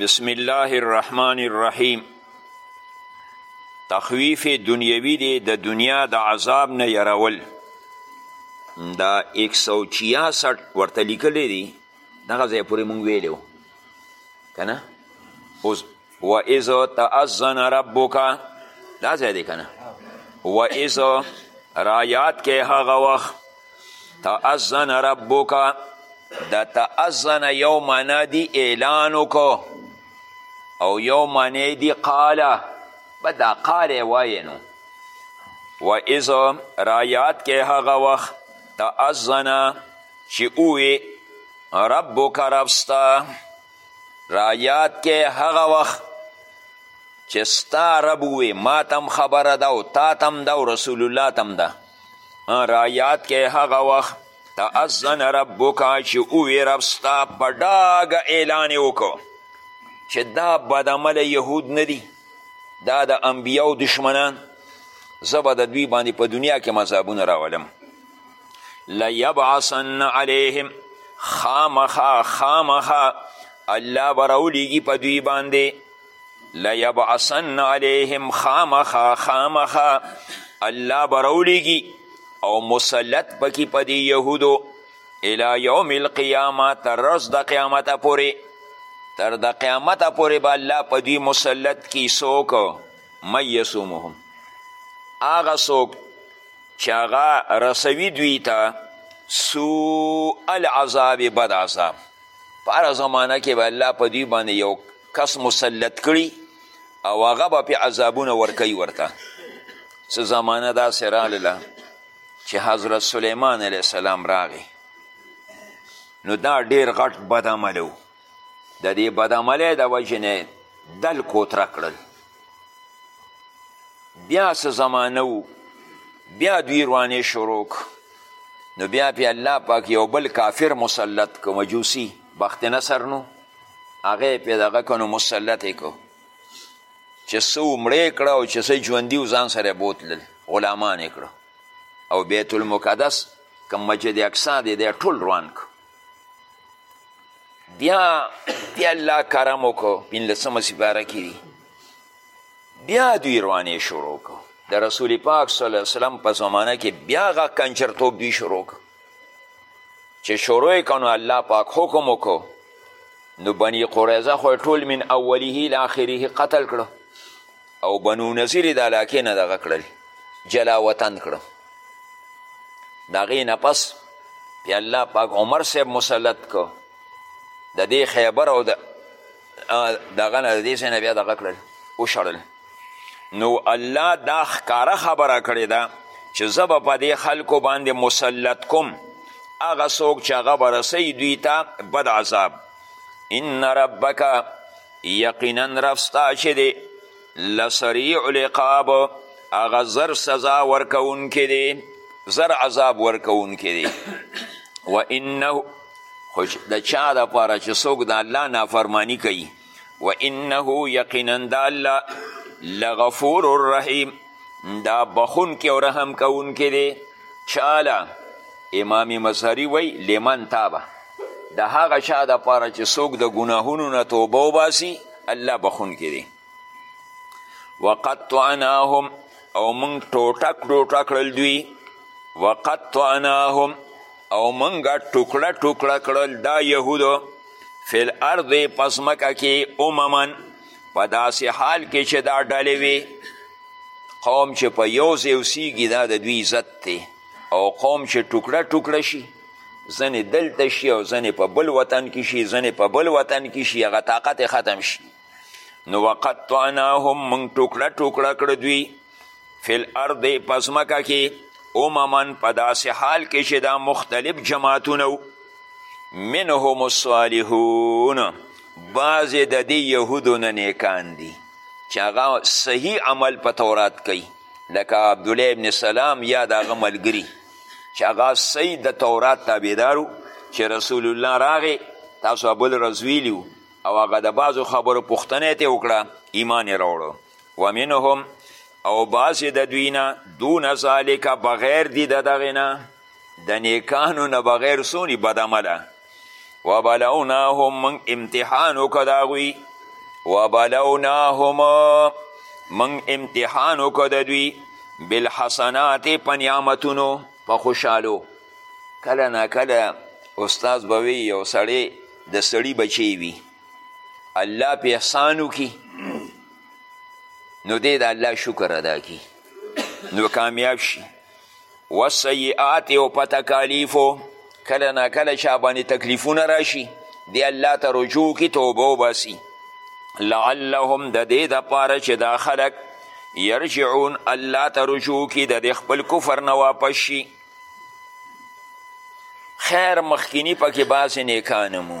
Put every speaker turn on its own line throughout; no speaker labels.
بسم الله الرحمن الرحیم تخویف دنیوی دی د دنیا د عذاب نه یرول دا 166 ورته لیکلی دی دغه ځای پورې مونږ ویلی که نه اوس و اذ تأذن ربک دا ځای دی کنه و اذ رایات کې هغه وخت تأذن ربک د تأذن یو معنا دی اعلان وکړو او یو معنی دی قاله به دا قاله وایې نو و اذ رایات کې هغه وخت تأذن چې اوې ربک ربستا را یاد کې هغه وخت چې ستا رب وې ما تم خبره ده او تا تم ده او رسول الله تم ده را یاد کې هغه وخت تأذن ربک چې اوې رب ستا په ډاګه اعلان یې وکړو چې دا بدعمله یهود نه دي دا د انبیاو دشمنان زه به د دوی باندې په دنیا کې مذابونه راولم لیبعثن علیهم خامخا خامخا الله به راولیږي په دوی باندې لیبعثن علیهم خامخا خامخا الله به راولیږي او مسلط پکې په دې یهودو الی یوم القیامه تر ورځ د قیامته پورې تر د قیامته پورې به الله په دوی مسلط کی څوک من یسومهم هغه څوک چې هغه رسوي دوی ته سوء العذاب بد عذاب په هره زمانه کې به الله په دوی باندې یو کس مسلط کړي او هغه به پې عذابونه ورکوي ورته څه زمانه داسې راغله چې حضرت سلیمان علیه السلام راغی نو دا ډیر غټ بد عمل د دې بدعملۍ د وجې نه دل کوتره کړل بیا څه زمانه و بیا دوی روانې شروع نو بیا پې الله پاک یو بل کافر مسلط که مجوسی بخت نصر نو هغه پې دغه که نو مسلط یې که چې څه مړې کړه او چې څه ژوندي و ځان سره بوتلل غلامان یې کړه او بیت المقدس که مسجد اقصا دی دی ټول روان کړه بیا بیا الله کرم وکړو پنځلسمه سپاره کې دي بیا دوی روانې شروع کو د رسول پاک صلی الله علیه وسلم په زمانه کې بیا غا کنچرتوب دوی شروع کو چې شروع یې کنو الله پاک حکم وکړو نو بني قریظه خو ټول من اوله لاخره قتل کړو او بنو نظیر د علاقې نه دغه کړل جلا وطن کړو د هغې نه پس بیا الله پاک عمر صاحب مسلط کو د دې خیبر او دغه نه د دې ځای نه بیا دغه کړل وشړل نو الله دا ښکاره خبره کړې ده چې زه به په دې خلکو باندې مسلط کوم هغه څوک چې هغه به رسوي دوی ته بد عذاب ان ربک یقینا رب ستا چې دی لسریع العقاب هغه زر سزا ورکوونکی دی زر عذاب ورکوونکی دی و انه خو د چا دپاره چې څوک د الله نافرمانی کوي و انه یقینا د الله لغفور الرحیم دا بخونکی او رحم کوونکی دی چاله امام مظهري وی لمن تابه د هغه چا دپاره چې څوک د ګناهونو نه توبه وباسي الله بخونکی دی وقطعناهم او موږ ټوټک ټوټه کړل دوی وقطعناهم او موږ ټوکړه ټوکړه کړل دا یهودو فی الارض پس مکه کې اممن په داسې حال کې چې دا ډلې وي قوم چې په یو ځای اوسیږي دا د دوی عزت دی او قوم چې ټوکړه ټوکړه شي ځنې دلته شي او ځنې په بل وطن کې شي ځنې په بل وطن کې شي هغه طاقت ختم شي نو وقطعناهم موږ ټوکړه ټوکړه کړه دوی فی الارض په ځمکه کې اممن په داسې حال کې چې دا مختلف جماعتونه منهم الصالحون بعضې د دې یهودو نه نیکان دي چې هغه صحیح عمل په تورات کوي لکه عبدالله ابن سلام یا د هغه ملګري چې هغه صحیح د تورات تابعدارو چې رسول الله راغې تاسو ابل رزویلیو او هغه د بعضو خبرو پوښتنه یې وکړه ایمان یې راوړو ومنهم او بعضې د دوی نه دون ذالک بغیر دي د دغې نه د نیکانو نه بغیر سونی بدعمله وبلوناهم من امتحان وکړه د هغوی وبلوناهم من امتحان وکړه د دوی بالحسنات په نعمتونو په خوشحالو کله نا کله استاد به وي یو سړی د سړي بچی وي الله په احسان وکړي نو دی د الله شکر ادا کی نو کامیاب شي وسیئات او په تکالیفو کله نا کله چا باندې تکلیفونه راشي دی الله ته رجوع کی توبه وباسي لعلهم د دې دپاره چې دا خلک یرجعون الله ته رجوع کی د دې خپل کفر نه واپس شي خیر مخکینی پکې بعضې نیکانمو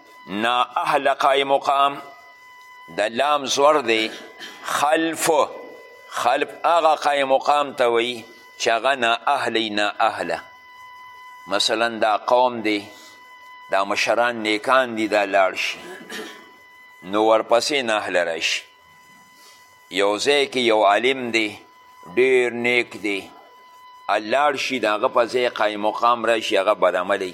نا اهل قای مقام د لام زور دی خلف خلف هغه قای مقام ته وایي چې هغه نا اهلی نا اهله مثلا دا قوم دی دا مشران نیکان دي دا لاړ شي نو ورپسې نا اهله راشي یو ځای کې یو عالم دی ډیر نیک دی لاړ شي د هغه په ځای قایم مقام راشي هغه بدعملی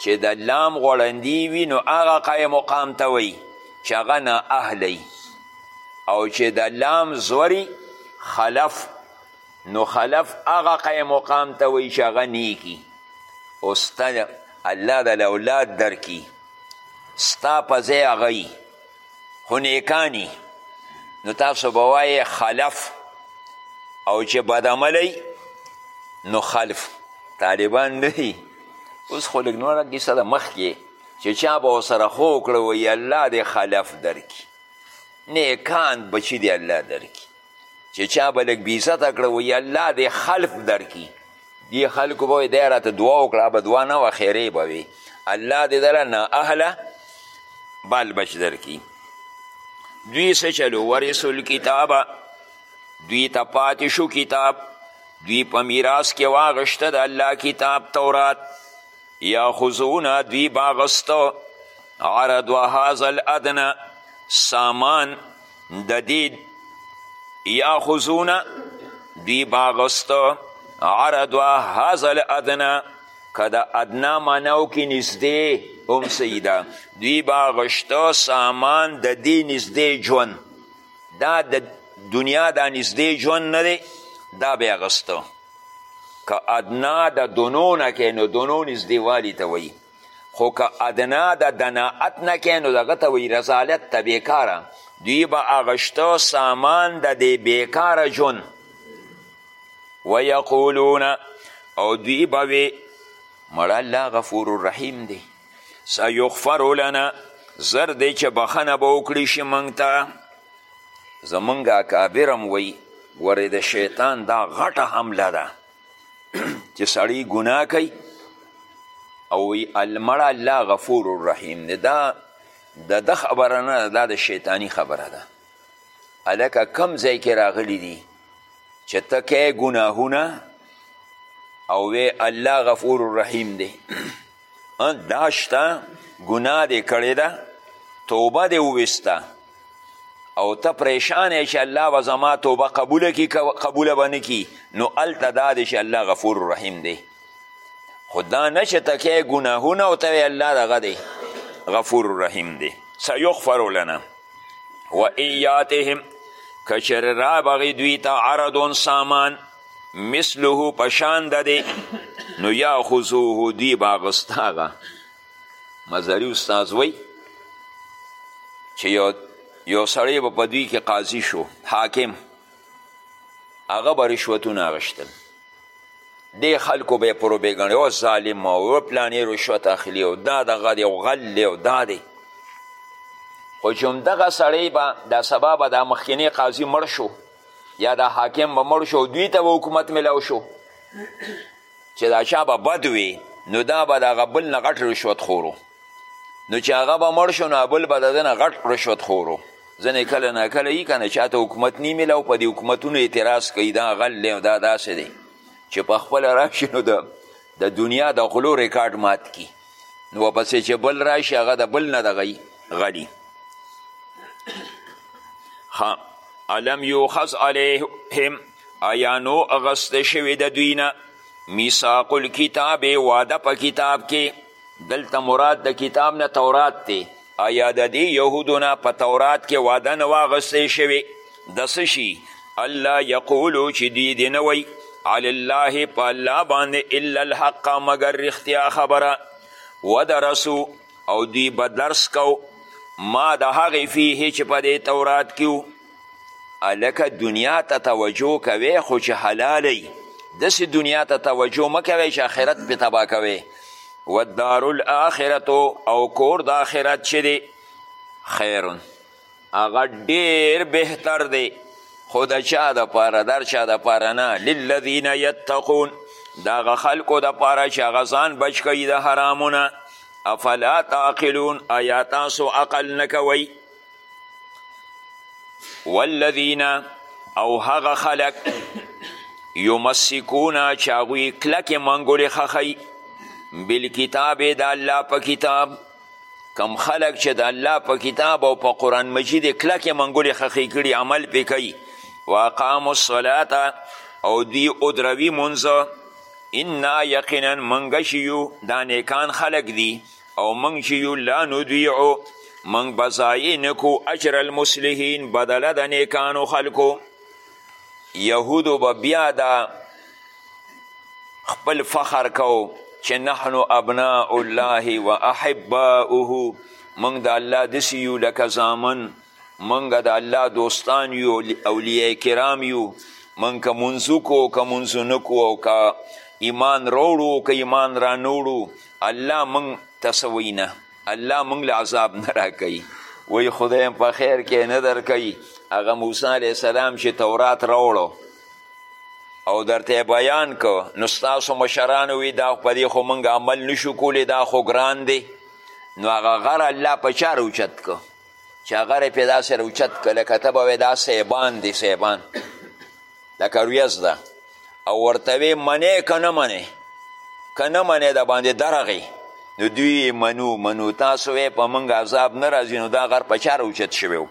چې د لام غوړندی وي نو هغه قایم مقام ته وایي چې هغه نااهله او چې د لام زوري خلف نو خلف هغه قایم مقام ته وایي چې هغه نیکي اوسته الله د اولاد درکي ستا په ځای هغه خو نیکانی نو تاسو به وایې خلف او چې بدعملی نو خلف طالبان نه دي اوس خو لږ نوره کیسه ده مخکې چې چا به ورسره خو وکړه وایي الله دې خلف درکړي نیکان بچي دې الله درکړي چې چا به لږ بیزته کړه وایي الله دې خلف درکي دې خلکو به وایي دی راته دعا وکړه به دعا نه وه خیرې به وي الله دې دله نااهله بال بچ درکي دوی څه چلو ورثو الکتابه دوی ته پاتې شو کتاب دوی په میراث کې واغشته د الله کتاب تورات یاخذونه دوی باغسته عرض و هذا الادنه سامان د دې یاخذونه دوی باغستو عرضوا هذا الادنا که د ادنا معناو کې نږدې هم صحیح ده دوی به غشته سامان د دې نږدې ژوند دا د دنیا دا نږدې ژوند نه دی دا به اغسته که ادنا د دونو نه کې نو دونو نږدېوالي ته وایي خو که ادنا د دناعت نه کې نو دغه ته وایي رزالت ته بیکاره دوی به هغه شته سامان د دې بیکاره ژوند ویقولون او دوی به وي مړه الله غفور الرحیم دی سیغفر لنا زر دی چې بخنه به وکړي شي موږ ته زمونږ اکابر هم وایي ورې د شیطان دا غټه حمله ده چې سړی ګناه کوي او وی المړ الله غفور الرحیم دی دا د د خبره نه دا د شیطانی خبره ده هلکه کم ځای کې راغلی دي چې ته کې ګناهونه او وی الله غفور الرحیم دی دا شته ګناه دې کړې ده توبه دې وویسته او ته پریشان چې الله به زما توبه قبوله کی قبوله به نه کی نو هلته دا دی چې الله غفور رحیم دی خو دا نه چې ته کې ګناهونه او ته الله دغه دی غفور رحیم دی سیغفر لنا و ایاتهم که چېرې رابغي دوی ته عرضون سامان مثله په شان د دی نو یاخذوه دوی به اخیسته هغه مزري استاد وایي چې یو یو سړی به په دوی کې قاضي شو حاکم هغه به رشوتونه اخیستل دې خلکو به یې پروبې ګڼې او ظالم او پلانې رشوت اخلي او دا دغه دی او غل دی او دا دی خو چې همدغه سړی به دا سبا به دا مخکینی قاضي مړ شو یا دا حاکم به مړ شو دوی ته به حکومت ملاو شو چې دا چا به بد وي نو دا به د هغه بل نه غټ رشوت خورو نو چې هغه به مړ شو نو بل به د ده نه غټ رشوت خورو ځینې کله نه کله یي که نه چا ته حکومت نی میلاو په دې حکومتونو اعتراض کوي دا غل دی دا داسې دی چې په خپله راشي نو د د دنیا د غلو ریکارډ مات کی نو ورپسې چې بل راشي هغه د بل نه دغه غلي علم یوخذ علیهم ایا نو اغسته شوی د دوی نه میثاق الکتاب واده په کتاب کې دلته مراد د کتاب نه تورات دی ایا د دې یهودو نه په تورات کې وعده نه واغستې شوې د څه شي الله یقولو چې دوی دې نه وی علی الله په الله باندې الا الحق مګر رښتیا خبره ودرسو او دوی به درس کو ما د هغې فیه چې په دې تورات کې هلکه دنیا ته توجه کوې خو چې حلاله یي داسې دنیا ته توجه مه کوئ چې آخرت پې تباه کوئ والدار الاخرتو او کور د آخرت چې دی خیرون هغه ډېر بهتر دی خو د چا دپاره در چا دپاره نه للذین یتقون د هغه خلکو دپاره چې هغه ځان بچ کوي د حرامونه افلا تعقلون ایا تاسو عقل نه کوئ والذین او هغه خلق یمسکونا چې هغوی کلکې منګولې خښوي بالکتاب د الله په کتاب کم خلق چې د الله په کتاب او په قرآن مجید کلکې منګولې خښې کړي عمل پې کوي واقامو الصلاة او دوی ادروي مونځ انا یقینا منګه شیو دا نیکان خلق دي او موږ چې یو لا نضیعو موږ به ضایع نه کو اجر المصلحین بدله د نیکانو خلکو یهودو به بیا دا خپل فخر کو چې نحن ابناء الله و احباؤه موږ د الله داسې یو لکه زامن مونږ د الله دوستان یو اولیاء کرام یو مونږ که مونځ وکړو که مونځ نه کړو او که ایمان راوړو که ایمان را نه وړو الله مونږ ته څه وایي نه الله مونږ له عذاب نه راکوي وایي خدای هم په خیر کې نه درکوي هغه موسی علیه السلام چې تورات راوړو او درته بیان کو نو ستاسو مشرانو وي دا په دې خو مونږ عمل نشو کولی دا خو ګران دی نو هغه غر الله په چا راوچت کو چې هغه رې پې داسې راوچت کړه لکه ته به وې دا سیبان دی سیبان لکه ریز ده او ورته وې منې که نه منې که نه منې د باندې درغې نو دوی منو منو تاسو وې په موږ عذاب نه راځي نو دا غر په چا راوچت شوی و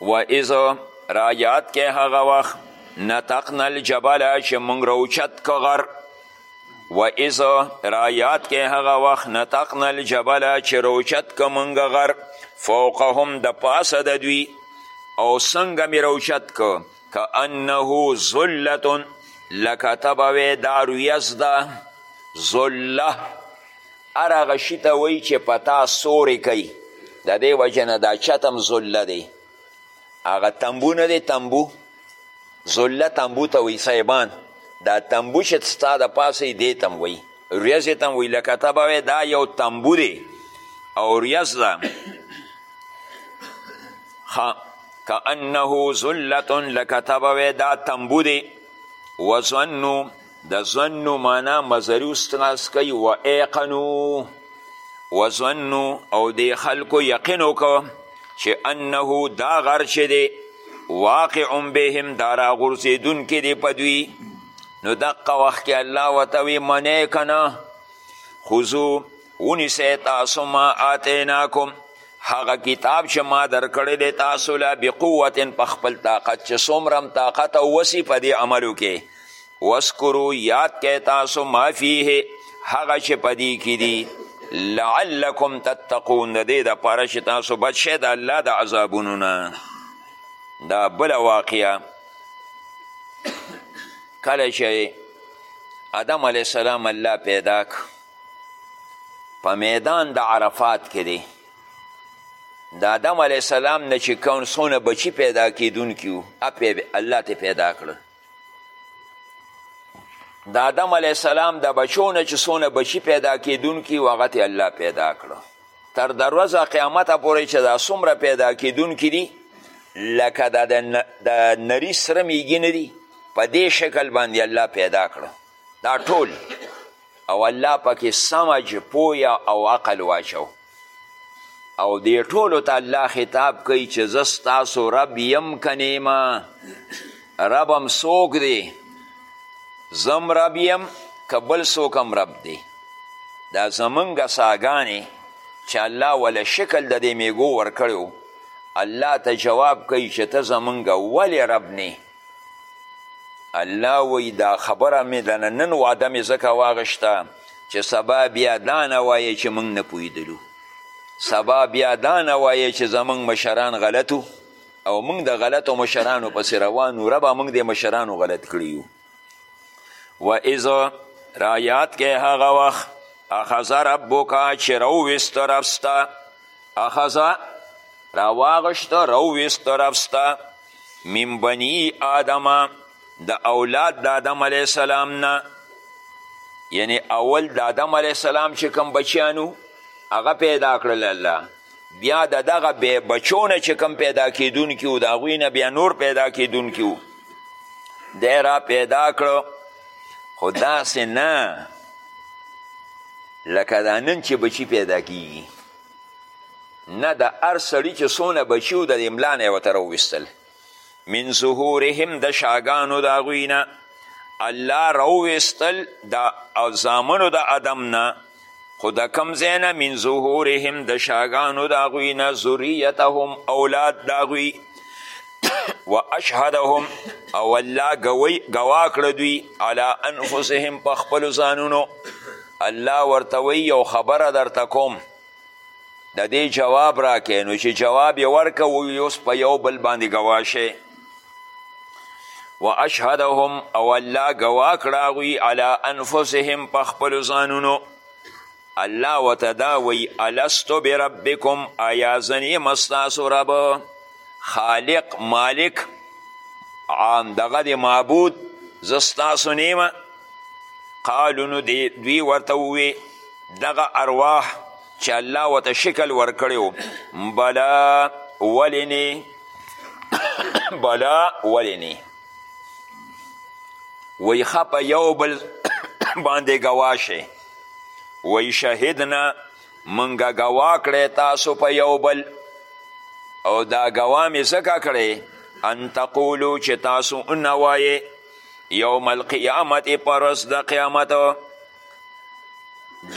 و اذ را یاد کې هغه وخت نتقنا الجبل چې موږ راوچت که غر و اذ را یاد کې هغه وخت نتقنا الجبل چې راوچت که موږ غر فوقهم د پاسه د دوی او څنګه مې راوچت که که انه ذلتن لکه ته به وې دا رویز ده ذله هر هغه شي ته وایي چې په تا سورې کوي د دې وجې نه دا چت هم ذله دی هغه تنبو نه دی تنبو ذله تنبو ته وایي صاحبان دا تنبو چې ستا د پاسه یې دې ته هم وایي ریځې ته هم وایي لکه ته به دا یو تنبو دی او ریځ ده که انه ذلة لکه ته به دا تنبو دی وظنو د ظنو معنا مزري استاد کوي و ایقنو و ظنو او دې خلکو یقین وکړه چې انه دا غر چې دی واقع بهم دا راغورځېدونکی دی په دوی نو دقه وخت کې الله ورته وی منې که نه خذو ونیسئ تاسو ما آتیناکم هغه کتاب چې ما درکړی دی تاسو له بقوت په خپل طاقت چې څومره هم طاقت او وسي په دې عملو کې وسکرو یاد که تاسو ما فیه هغه چې په دې کې دي لعلکم تتقون د دې دپاره چې تاسو بچ شئ د الله د عذابونو نه دا بله واقعه کله چې آدم علیه السلام الله پیدا که په میدان د عرفات کې دی د آدم علیه السلام نه چې کون څونه بچي پیدا کېدونکي وو الله ته پیدا کړه د آدم علیه السلام د بچو نه چې څونه بچي پیدا کېدونکي وو هغه ته الله پیدا کړو تر د ورځه قیامته پورې چې دا څومره پیدا کېدونکي دي لکه دا د نري سره میږي نه دي په دې شکل باندې الله پیدا کړو دا ټول او الله پکې سمج پویا او عقل واچو او دې ټولو ته الله خطاب کوي چې زه ستاسو رب یم که نیمه رب هم څوک دی زم رب یم که بل څوک هم رب دی دا زمونږ ساګانې چې الله وله شکل د دې میږو ورکړی الله ته جواب کوي چې ته زمونږ ولې رب نه الله وایي دا خبره مې ده نه نن وعده مې ځکه واغشته چې سبا بیا دا نه وایې چې موږ نه پوهېدلو سبا بیا دا نه وایې چې زموږ مشران غلطو او موږ د غلطو مشرانو پسې روان یو ربه موږ د مشرانو غلط کړي یو و اذ را یاد کې هغه وخت اخذ ربک چې راوویسته رب ستا اخذا راواغشت راوویست رفستا من بنی آدم د اولاد د آدم علیه السلام نه یعنی اول د آدم علیه السلام چې کوم بچیانو هغه پیدا کړل الله بیا د دغه بې بچو نه چې کوم پیدا کیدونکي و د هغوی نه بیا نور پیدا کیدونکي و دی را پیدا کړو خو داسې نه لکه دا نن چې بچی پیدا کیږي نه د هر سړي چې څونه بچي و د دې ملا نه یې ورته راوویستل من ظهورهم د شاګانو د هغوی نه الله راوویستل د زامنو د ادم نه خو د کم ځای نه من ظهورهم د شاګانو د هغوی نه ذریتهم اولاد د هغوی و اشهدهم او الله گوی گواه کړه دوی علی انفسهم په خپلو ځانونو الله ورته وی یو خبره درته کوم د دې جواب راکې نو چې جواب یې ورکه وی اوس په یو بل باندې ګواه شي و اشهدهم او الله ګواه کړه هغوی علی انفسهم په خپلو ځانونو الله ورته دا وایي الست بربکم ایا زه نه یم ستاسو رب خالق مالک عام دغه د معبود زه ستاسو نه یم قالو نو دوی ورته ووی دغه ارواح چې الله ورته شکل ورکړی و بلا ولې نه بلا ولې نه وایي ښه په یو بل باندې ګواه وی شهدنا منګه ګوا کړی تاسو په یو بل او دا ګوا مې ځکه کړی ان تقولو چې تاسو نه وایې یوم القیامت پر ورځ د قیامت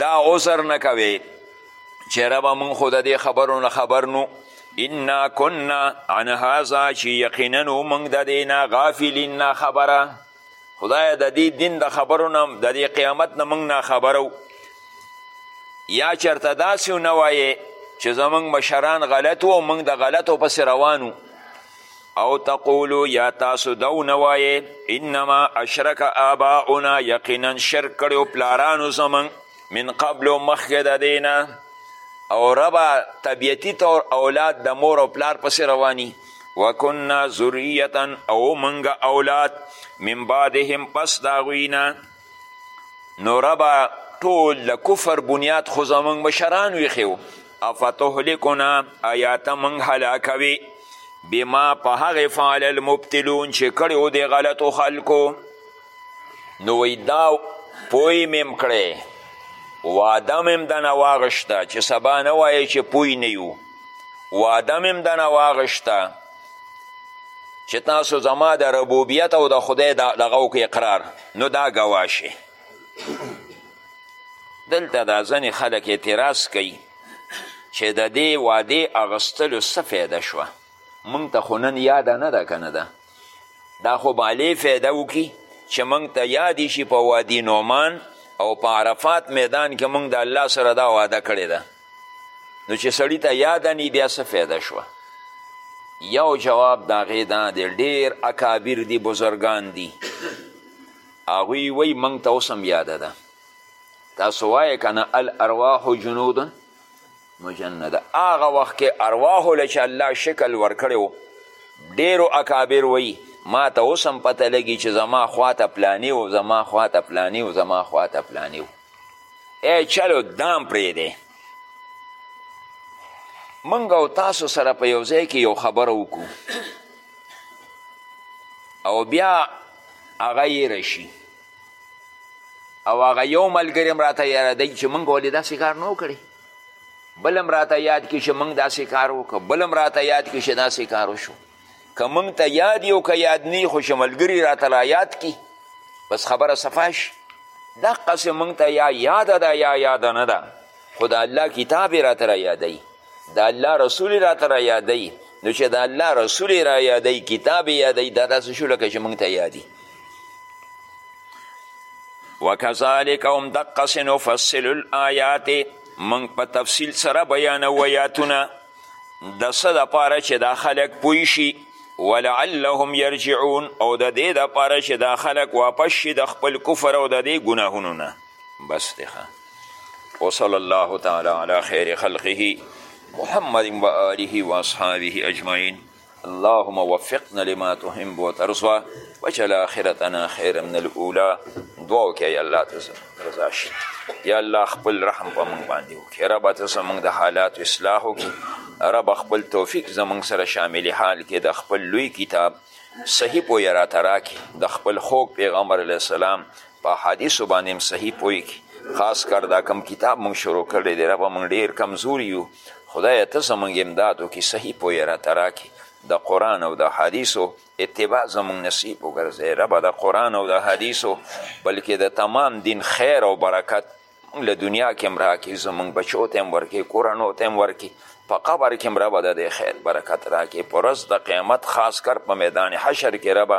دا عذر نه کوي چې ربه مونږ خو د دې خبرو نه خبر نو انا کنا عن هذا چې یقینا مونږ د دې نه غافلین نه خبره خدای د دې دین د خبرو نه د دې قیامت نه موږ ناخبرو یا چرته داسې نه وایې چې زموږ مشران غلط وو موږ د غلطو پسې روانو او تقولو یا تاسو دو نه وایې انما اشرک آباؤنا یقینا شرک کړی پلارانو زموږ من قبل مخکې د دې نه او ربا طبیعتي طور اولاد د مور او پلار پسې رواني وکنا ذریه او منګه اولاد من بعدهم پس د هغوی نه نو ربا ټول د کفر بنیاد خو زموږ مشران ویښې وو افتهلکنا ایا ته موږ هلاکوې بما په هغې فعل المبتلون چې کړي و د غلطو خلکو نو وی دا پوی میم کړی واده میم دنه واغشته چې سبا نه وایې چې پوی نه یو واده میم دنه واغشته چې تاسو زما د ربوبیت او د خدای دغه وکړي اقرار نو دا ګواه شي دلته دا ځنې خلک اعتراض کوي چې د دې وعدې اغستلو څه فایده شوه موږ ته خو نن یاده نه ده که نه ده دا خو بالې فایده وکړي چې موږ ته یاد شي په وادي نعمان او په عرفات میدان کې موږ د الله سره دا وعده کړې ده نو چې سړی ته یاده نی بیا څه فایده شوه یو جواب د هغې دا دی ډېر اکابر دي بزرګان دي هغوی وایي موږ ته اوس هم یاده ده تاسو وایې که نه الارواح جنود مجنده هغه وخت کې ارواحو له چې الله شکل ورکړی و ډېرو اکابر وایي ما ته اوس هم پته لګي چې زما خواته پلانی و زما خواته پلانی و زما خواته پلانی و ای چلو دام پرېږدی موږ او تاسو سره په یو ځای کې یو خبره وکړو او بیا هغه یې رشي او هغه یو ملګری هم راته یادوي چې موږ ولې داسې کار نه وکړي بل هم راته یاد کړي چې موږ داسې کار وکړو بل هم راته یاد کړي چې داسې کار وشو که موږ ته یاد یو که یاد نه خو چې ملګري راته را یاد کړي بس خبره صفا شي دقسې موږ ته یا یاده ده یا یاده نه ده خو د الله کتاب یې راته را یادوي د الله رسول راته را یادوي نو چې د الله رسول را یادوي کتاب یې یادوي دا داسې شو لکه چې موږ ته یادي وکذلک هم دقسې نفصل الآیات موږ په تفصیل سره بیانو آیاتونه د څه دپاره چې دا خلک پوه شي ولعلهم یرجعون او د دې دپاره چې دا خلک واپس شي د خپل کفر او د دې ګناهونو نه بس دی وصلی الله تعالی علی خیر خلقه محمد و آله و اصحابه اجمعین اللهم وفقنا لما تحب وترضى وجل آخرتنا خیر من الاولا دعا وکړه یا الله ته رضا شي یا الله خپل رحم په موږ باندې وکړي ربه ته زموږ د حالاتو اصلاح وکړي ربه خپل توفیق زموږ سره شامل حال کې د خپل لوی کتاب صحیح پوی راته راکړي د خپل خوږ پیغمبر علیه السلام په احادیثو باندې هم صحیح پوهېږي خاص کر دا کم کتاب مونږ شروع کړی دی ربه مونږ ډېر کمزوري یو خدایه ته زمونږ امداد وکړي صحیح پوهې راته راکړي د قرآن او د حدیثو اتباع زمونږ نصیب وګرځوې ربه د قرآن او د حدیثو بلکې د تمام دین خیر او برکت له دنیا کې هم راکړي زمونږ بچو ته هم ورکړي کورنو ته هم ورکړي په قبر کې هم ربه د دې خیر برکت راکړي په ورځ د قیامت خاص کر په میدان حشر کې ربه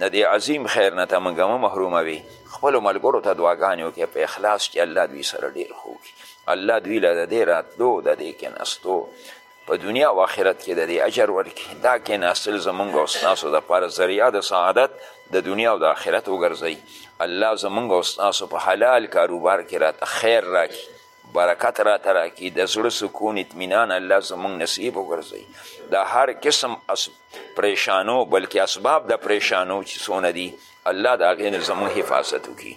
د دې عظیم خیر نه ته موږ مه محروموي خپلو ملګرو ته دعاګانې وکړي په اخلاص چې الله دوی سره ډېر ښه الله دوی له د دې راتلو د دې کېناستو په دنیا او آخرت کې د دې اجر ورکړي دا کېناستل زمونږ او ستاسو دپاره ذریعه د سعادت د دنیا او د آخرت وګرځوي الله زمونږ او ستاسو په حلال کاروبار کې راته خیر راکړي برکت راته راکړي د زړه سکون اطمینان الله زمونږ نصیب وګرځوي د هر قسم پریشانو بلکې اسباب د پریشانو چې څونه دي الله د هغې نه زموږ حفاظت وکړي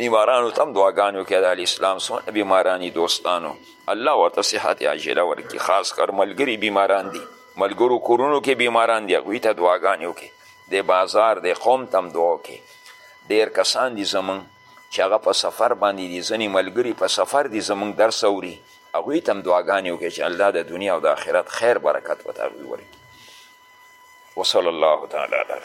بیمارانو ته هم دعاګانې وکړي د اسلام څونه بیماران دي دوستانو الله ورته صحت عاجله ورکړي خاص کر ملګري بیماران دي ملګرو کورونو کې بیماران دي هغوی ته دعاګانې وکړي د بازار د قوم ته هم دعا وکړي ډېر کسان دي زموږ چې هغه په سفر باندې دي ځینې ملګري په سفر دي زموږ درس اوري هغوی ته هم دعاګانې وکړي چې الله د دنیا او د آخرت خیر برکت ورته هغوی ورکړي وصلی الله تعالی علی